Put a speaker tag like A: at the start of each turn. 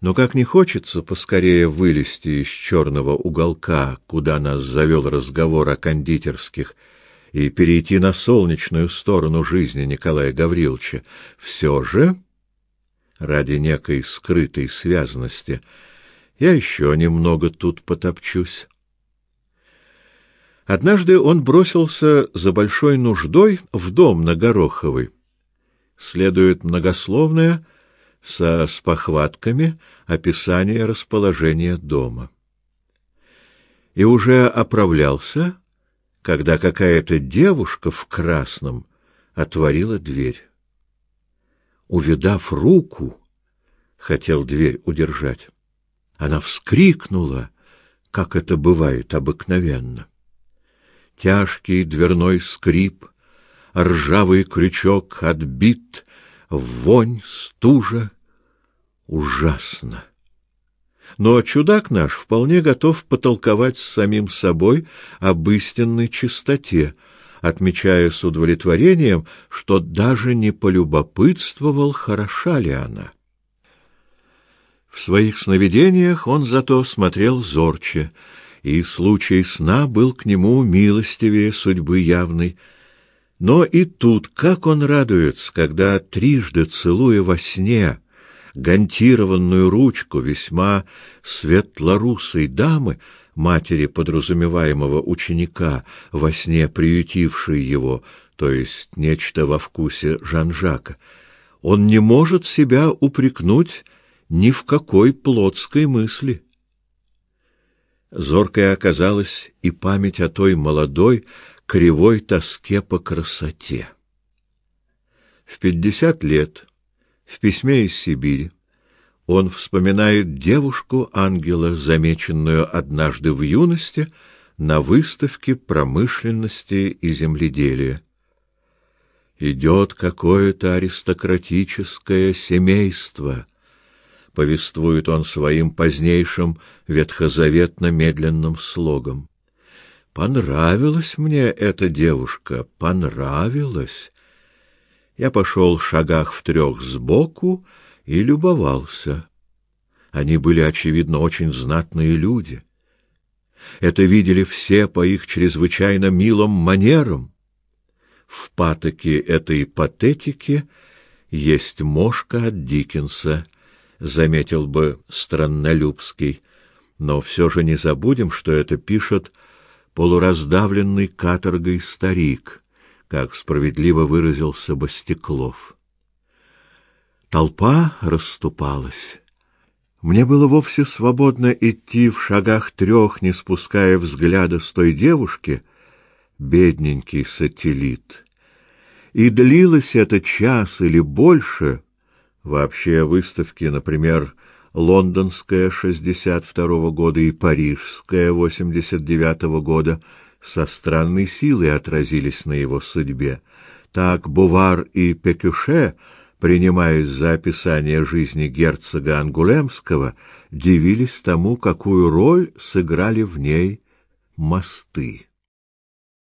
A: Но как не хочется поскорее вылезти из черного уголка, куда нас завел разговор о кондитерских, и перейти на солнечную сторону жизни Николая Гавриловича, все же, ради некой скрытой связности, я еще немного тут потопчусь. Однажды он бросился за большой нуждой в дом на Гороховой. Следует многословное со спохватками описание расположения дома. И уже оправлялся, когда какая-то девушка в красном отворила дверь. Увидав руку, хотел дверь удержать. Она вскрикнула, как это бывает обыкновенно. Тяжкий дверной скрип, ржавый крючок отбит, вонь, стужа. Ужасно! Но чудак наш вполне готов потолковать с самим собой об истинной чистоте, отмечая с удовлетворением, что даже не полюбопытствовал, хороша ли она. В своих сновидениях он зато смотрел зорче, и случай сна был к нему милостивее судьбы явной. Но и тут, как он радуется, когда трижды целуя во сне гантированную ручку весьма светлорусой дамы, матери подразумеваемого ученика, во сне приютившей его, то есть нечто во вкусе Жан-Жака, он не может себя упрекнуть ни в какой плотской мысли. Зоркой оказалась и память о той молодой, кривой тоске по красоте. В пятьдесят лет, в письме из Сибири, он вспоминает девушку-ангела, замеченную однажды в юности на выставке промышленности и земледелия. Идет какое-то аристократическое семейство — повествует он своим позднейшим ветхозаветно-медленным слогом. Понравилась мне эта девушка, понравилась. Я пошел шагах в трех сбоку и любовался. Они были, очевидно, очень знатные люди. Это видели все по их чрезвычайно милым манерам. В патоке этой патетики есть мошка от Диккенса — заметил бы Страннолюбский, но все же не забудем, что это пишет полураздавленный каторгой старик, как справедливо выразился Бастеклов. Толпа расступалась. Мне было вовсе свободно идти в шагах трех, не спуская взгляда с той девушки, бедненький сателлит. И длилось это час или больше — Вообще выставки, например, лондонская 62 года и парижская 89 года со странной силой отразились на его судьбе. Так Бувар и Пекюше, принимаясь за описание жизни герцога Ангулемского, дивились тому, какую роль сыграли в ней мосты.